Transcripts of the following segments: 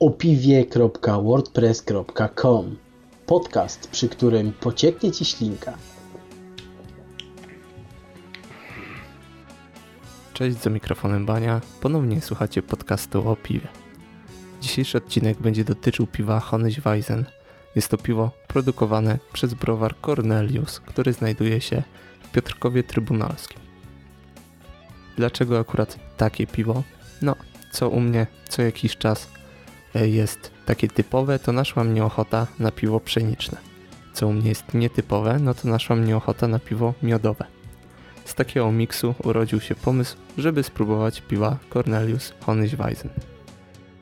opiwie.wordpress.com Podcast, przy którym pocieknie Ci ślinka. Cześć, za mikrofonem Bania. Ponownie słuchacie podcastu o piwie. Dzisiejszy odcinek będzie dotyczył piwa Weizen. Jest to piwo produkowane przez browar Cornelius, który znajduje się w Piotrkowie Trybunalskim. Dlaczego akurat takie piwo? No, co u mnie co jakiś czas jest takie typowe, to naszła mnie ochota na piwo pszeniczne. Co u mnie jest nietypowe, no to naszła mnie ochota na piwo miodowe. Z takiego miksu urodził się pomysł, żeby spróbować piwa Cornelius Honigweisen.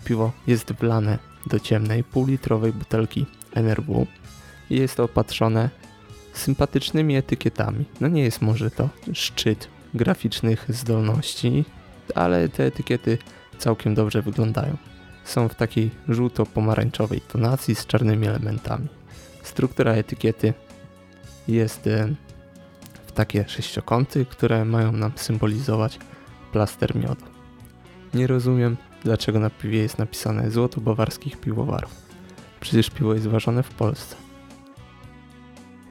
Piwo jest wlane do ciemnej, półlitrowej butelki NRW i jest opatrzone sympatycznymi etykietami. No nie jest może to szczyt graficznych zdolności, ale te etykiety całkiem dobrze wyglądają. Są w takiej żółto-pomarańczowej tonacji z czarnymi elementami. Struktura etykiety jest e, w takie sześciokąty, które mają nam symbolizować plaster miodu. Nie rozumiem, dlaczego na piwie jest napisane złoto bawarskich piwowarów. Przecież piwo jest ważone w Polsce.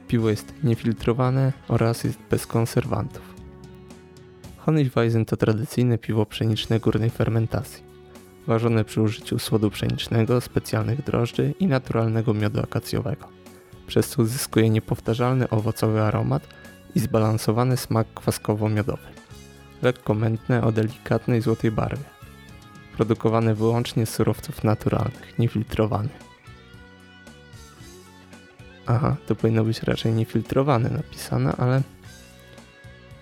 Piwo jest niefiltrowane oraz jest bez konserwantów. Honigweisen to tradycyjne piwo pszeniczne górnej fermentacji, ważone przy użyciu słodu pszenicznego, specjalnych drożdży i naturalnego miodu akacjowego, przez co uzyskuje niepowtarzalny owocowy aromat i zbalansowany smak kwaskowo-miodowy. Lekko mętne o delikatnej złotej barwie. Produkowane wyłącznie z surowców naturalnych, niefiltrowane. Aha, to powinno być raczej niefiltrowane napisane, ale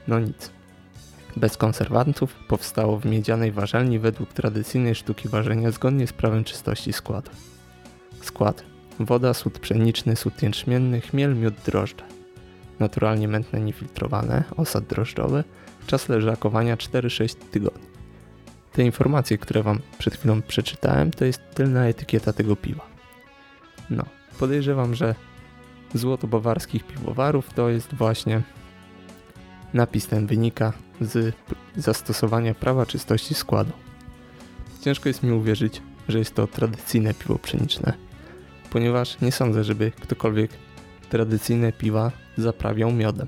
no nic bez konserwantów powstało w miedzianej warzelni według tradycyjnej sztuki ważenia zgodnie z prawem czystości składu. Skład. Woda, sód pszeniczny, sód jęczmienny, chmiel, miód, drożdże. Naturalnie mętne niefiltrowane, osad drożdżowy, czas leżakowania 4-6 tygodni. Te informacje, które wam przed chwilą przeczytałem, to jest tylna etykieta tego piwa. No, podejrzewam, że złoto bawarskich piwowarów to jest właśnie napis ten wynika z zastosowania prawa czystości składu. Ciężko jest mi uwierzyć, że jest to tradycyjne piwo pszeniczne, ponieważ nie sądzę, żeby ktokolwiek tradycyjne piwa zaprawiał miodem.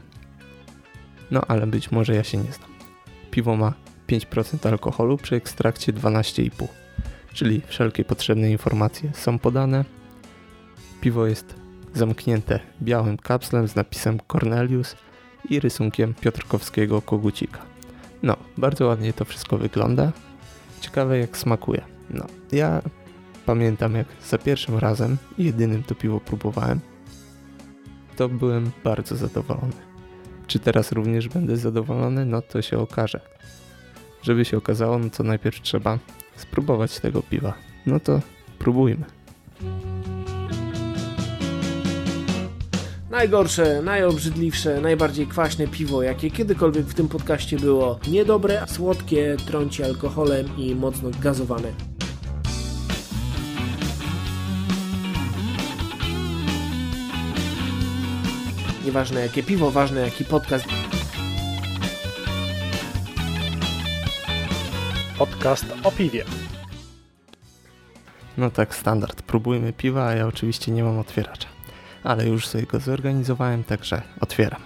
No ale być może ja się nie znam. Piwo ma 5% alkoholu przy ekstrakcie 12,5, czyli wszelkie potrzebne informacje są podane. Piwo jest zamknięte białym kapslem z napisem Cornelius i rysunkiem Piotrkowskiego kogucika. No, bardzo ładnie to wszystko wygląda. Ciekawe jak smakuje. No, ja pamiętam jak za pierwszym razem, jedynym to piwo próbowałem, to byłem bardzo zadowolony. Czy teraz również będę zadowolony? No to się okaże. Żeby się okazało, no to najpierw trzeba spróbować tego piwa. No to próbujmy. Najgorsze, najobrzydliwsze, najbardziej kwaśne piwo, jakie kiedykolwiek w tym podcaście było. Niedobre, słodkie, trąci alkoholem i mocno gazowane. Nieważne jakie piwo, ważne jaki podcast. Podcast o piwie. No tak, standard. Próbujmy piwa, a ja oczywiście nie mam otwieracza ale już sobie go zorganizowałem, także otwieram.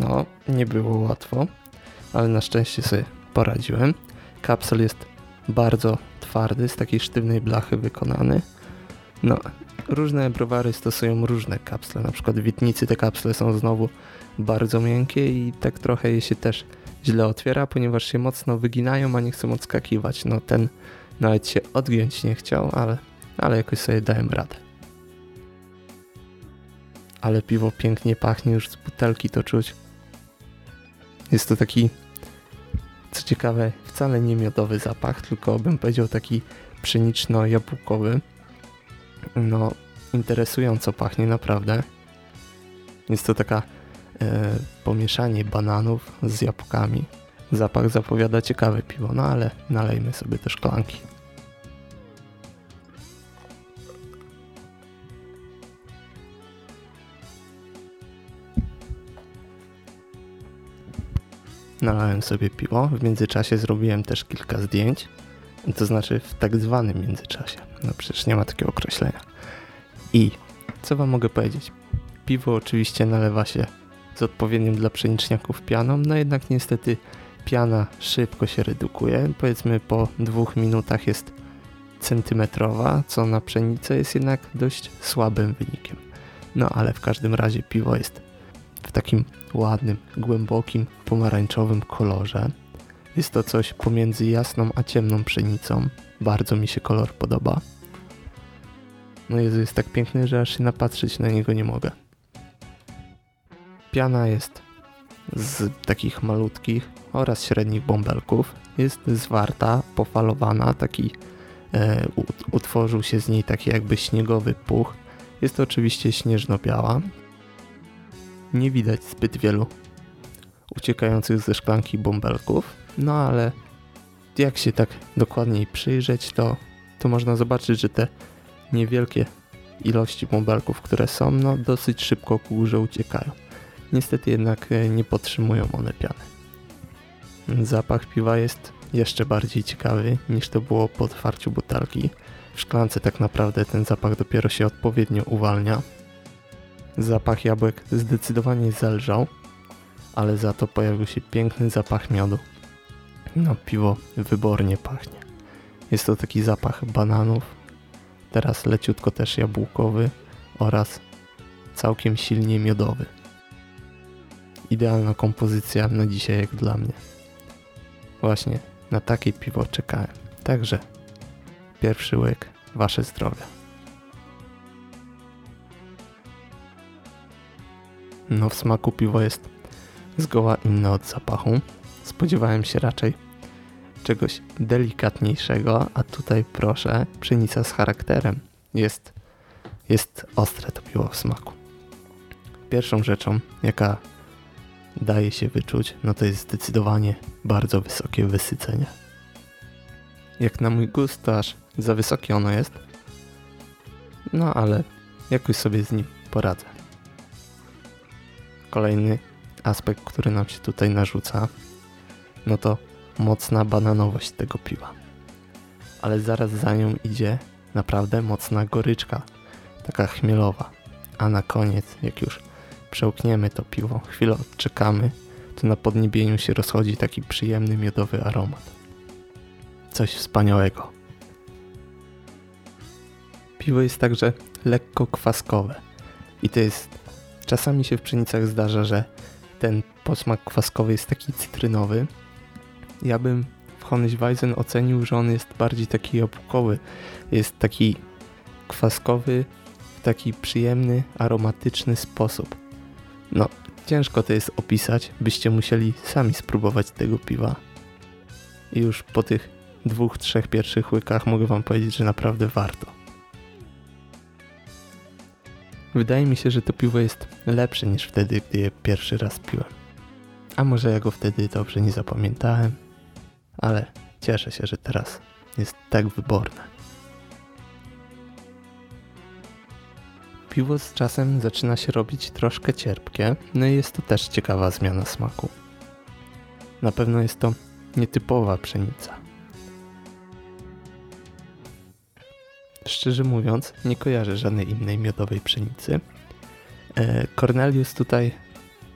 No, nie było łatwo, ale na szczęście sobie poradziłem. Kapsel jest bardzo twardy, z takiej sztywnej blachy wykonany. No, różne browary stosują różne kapsle, na przykład w Witnicy te kapsle są znowu bardzo miękkie i tak trochę je się też źle otwiera, ponieważ się mocno wyginają, a nie chcą odskakiwać. No ten nawet się odgiąć nie chciał, ale, ale jakoś sobie dałem radę. Ale piwo pięknie pachnie, już z butelki to czuć. Jest to taki, co ciekawe, wcale nie miodowy zapach, tylko bym powiedział taki pszeniczno-jabłkowy. No, interesująco pachnie naprawdę. Jest to taka pomieszanie bananów z jabłkami. Zapach zapowiada ciekawe piwo, no ale nalejmy sobie te szklanki. nalałem sobie piwo. W międzyczasie zrobiłem też kilka zdjęć. To znaczy w tak zwanym międzyczasie. No przecież nie ma takiego określenia. I co wam mogę powiedzieć? Piwo oczywiście nalewa się z odpowiednim dla pszeniczniaków pianą, no jednak niestety piana szybko się redukuje. Powiedzmy po dwóch minutach jest centymetrowa, co na pszenicę jest jednak dość słabym wynikiem. No ale w każdym razie piwo jest w takim ładnym, głębokim, pomarańczowym kolorze. Jest to coś pomiędzy jasną a ciemną pszenicą. Bardzo mi się kolor podoba. No Jezu, jest tak piękny, że aż się napatrzeć na niego nie mogę. Piana jest z takich malutkich oraz średnich bąbelków. Jest zwarta, pofalowana, taki e, utworzył się z niej taki jakby śniegowy puch. Jest to oczywiście śnieżno-biała. Nie widać zbyt wielu uciekających ze szklanki bąbelków, no ale jak się tak dokładniej przyjrzeć, to, to można zobaczyć, że te niewielkie ilości bąbelków, które są, no dosyć szybko ku górze uciekają. Niestety jednak e, nie podtrzymują one piany. Zapach piwa jest jeszcze bardziej ciekawy niż to było po otwarciu butelki. W szklance tak naprawdę ten zapach dopiero się odpowiednio uwalnia. Zapach jabłek zdecydowanie zelżał, ale za to pojawił się piękny zapach miodu. No, piwo wybornie pachnie. Jest to taki zapach bananów, teraz leciutko też jabłkowy oraz całkiem silnie miodowy. Idealna kompozycja na dzisiaj jak dla mnie. Właśnie na takie piwo czekałem. Także pierwszy łyk, wasze zdrowie. No w smaku piwo jest zgoła inne od zapachu. Spodziewałem się raczej czegoś delikatniejszego, a tutaj proszę, pszenica z charakterem. Jest, jest ostre to piwo w smaku. Pierwszą rzeczą, jaka daje się wyczuć, no to jest zdecydowanie bardzo wysokie wysycenie. Jak na mój gust, aż za wysokie ono jest. No ale jakoś sobie z nim poradzę. Kolejny aspekt, który nam się tutaj narzuca, no to mocna bananowość tego piwa. Ale zaraz za nią idzie naprawdę mocna goryczka, taka chmielowa. A na koniec, jak już przełkniemy to piwo, chwilę odczekamy, to na podniebieniu się rozchodzi taki przyjemny miodowy aromat. Coś wspaniałego. Piwo jest także lekko kwaskowe i to jest czasami się w pszenicach zdarza, że ten posmak kwaskowy jest taki cytrynowy. Ja bym w Honigweisen ocenił, że on jest bardziej taki jabłkowy. Jest taki kwaskowy w taki przyjemny, aromatyczny sposób. No, ciężko to jest opisać, byście musieli sami spróbować tego piwa. I już po tych dwóch, trzech pierwszych łykach mogę wam powiedzieć, że naprawdę warto. Wydaje mi się, że to piwo jest lepsze niż wtedy, gdy je pierwszy raz piłem. A może ja go wtedy dobrze nie zapamiętałem, ale cieszę się, że teraz jest tak wyborne. Piwo z czasem zaczyna się robić troszkę cierpkie, no i jest to też ciekawa zmiana smaku. Na pewno jest to nietypowa pszenica. Szczerze mówiąc, nie kojarzę żadnej innej miodowej pszenicy. E, Cornelius tutaj,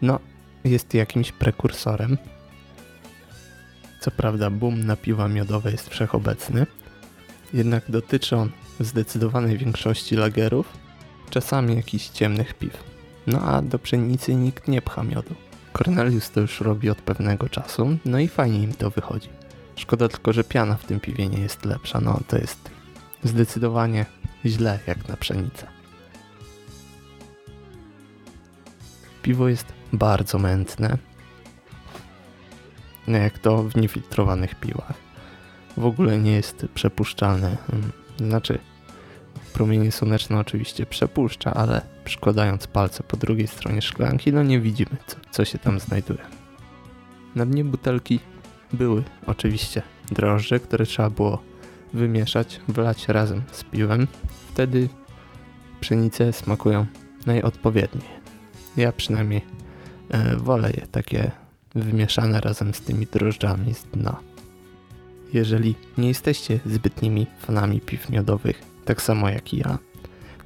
no, jest jakimś prekursorem. Co prawda, boom na piwa miodowe jest wszechobecny, jednak dotyczy on zdecydowanej większości lagerów czasami jakichś ciemnych piw. No a do pszenicy nikt nie pcha miodu. Cornelius to już robi od pewnego czasu, no i fajnie im to wychodzi. Szkoda tylko, że piana w tym piwie nie jest lepsza, no to jest zdecydowanie źle jak na pszenicę. Piwo jest bardzo mętne, jak to w niefiltrowanych piwach. W ogóle nie jest przepuszczalne. Hmm, znaczy, Promienie słoneczne oczywiście przepuszcza, ale przykładając palce po drugiej stronie szklanki, no nie widzimy, co, co się tam znajduje. Na dnie butelki były oczywiście drożdże, które trzeba było wymieszać, wlać razem z piwem. Wtedy pszenice smakują najodpowiedniej. Ja przynajmniej e, wolę je takie wymieszane razem z tymi drożdżami z dna. Jeżeli nie jesteście zbytnimi fanami piw miodowych, tak samo jak ja,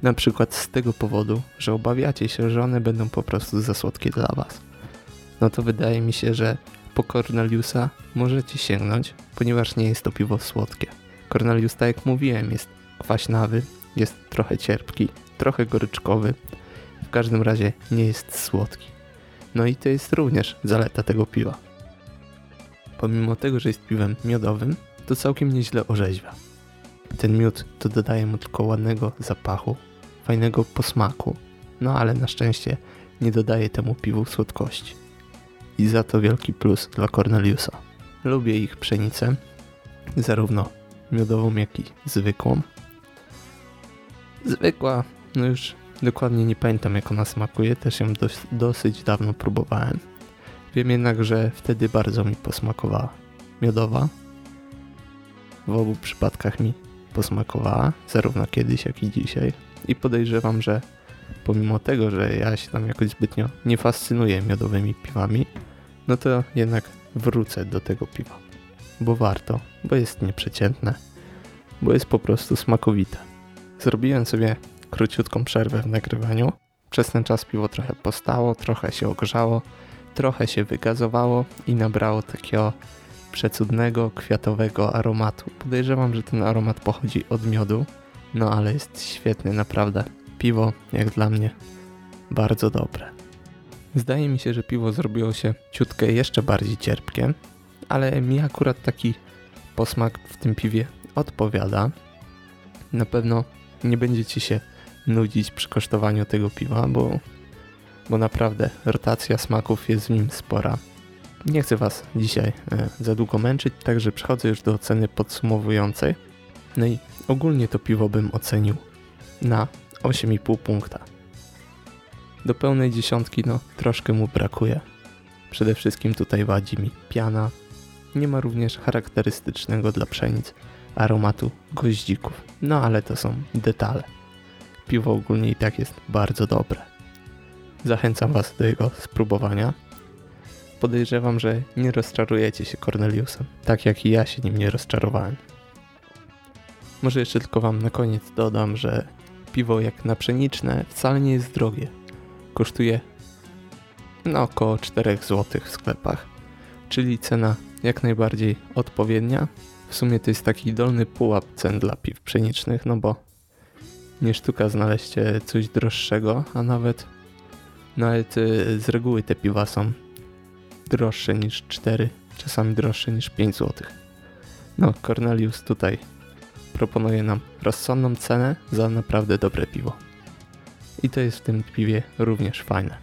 na przykład z tego powodu, że obawiacie się, że one będą po prostu za słodkie dla was, no to wydaje mi się, że po Corneliusa możecie sięgnąć, ponieważ nie jest to piwo słodkie. Cornelius, tak jak mówiłem, jest kwaśnawy, jest trochę cierpki, trochę goryczkowy, w każdym razie nie jest słodki. No i to jest również zaleta tego piwa. Pomimo tego, że jest piwem miodowym, to całkiem nieźle orzeźwia. Ten miód to dodaje mu tylko ładnego zapachu, fajnego posmaku, no ale na szczęście nie dodaje temu piwu słodkości. I za to wielki plus dla Corneliusa. Lubię ich pszenicę, zarówno miodową, jak i zwykłą. Zwykła, no już dokładnie nie pamiętam jak ona smakuje, też ją dos dosyć dawno próbowałem. Wiem jednak, że wtedy bardzo mi posmakowała miodowa. W obu przypadkach mi posmakowała, zarówno kiedyś, jak i dzisiaj. I podejrzewam, że pomimo tego, że ja się tam jakoś zbytnio nie fascynuję miodowymi piwami, no to jednak wrócę do tego piwa. Bo warto, bo jest nieprzeciętne, bo jest po prostu smakowite. Zrobiłem sobie króciutką przerwę w nagrywaniu. Przez ten czas piwo trochę postało, trochę się ogrzało, trochę się wygazowało i nabrało takiego przecudnego, kwiatowego aromatu. Podejrzewam, że ten aromat pochodzi od miodu, no ale jest świetny, naprawdę. Piwo, jak dla mnie, bardzo dobre. Zdaje mi się, że piwo zrobiło się ciutkę jeszcze bardziej cierpkie, ale mi akurat taki posmak w tym piwie odpowiada. Na pewno nie będziecie się nudzić przy kosztowaniu tego piwa, bo, bo naprawdę rotacja smaków jest w nim spora. Nie chcę Was dzisiaj e, za długo męczyć, także przechodzę już do oceny podsumowującej. No i ogólnie to piwo bym ocenił na 8,5 punkta. Do pełnej dziesiątki no troszkę mu brakuje. Przede wszystkim tutaj wadzi mi piana. Nie ma również charakterystycznego dla pszenic aromatu goździków. No ale to są detale. Piwo ogólnie i tak jest bardzo dobre. Zachęcam Was do jego spróbowania. Podejrzewam, że nie rozczarujecie się Corneliusem, tak jak i ja się nim nie rozczarowałem. Może jeszcze tylko Wam na koniec dodam, że piwo jak na pszeniczne wcale nie jest drogie. Kosztuje no około 4 zł w sklepach, czyli cena jak najbardziej odpowiednia. W sumie to jest taki dolny pułap cen dla piw pszenicznych, no bo nie sztuka znaleźć coś droższego, a nawet nawet y, z reguły te piwa są droższe niż 4, czasami droższe niż 5 zł. No, Cornelius tutaj proponuje nam rozsądną cenę za naprawdę dobre piwo. I to jest w tym piwie również fajne.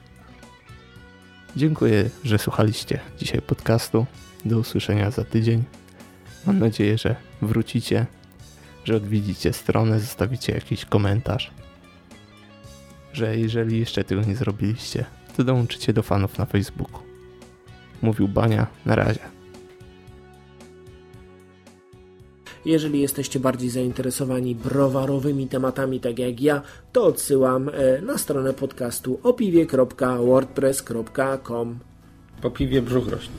Dziękuję, że słuchaliście dzisiaj podcastu. Do usłyszenia za tydzień. Mam nadzieję, że wrócicie, że odwiedzicie stronę, zostawicie jakiś komentarz. Że jeżeli jeszcze tego nie zrobiliście, to dołączycie do fanów na Facebooku. Mówił Bania, na razie. Jeżeli jesteście bardziej zainteresowani browarowymi tematami, tak jak ja, to odsyłam e, na stronę podcastu opiwie.wordpress.com. Po piwie brzuch rośnie.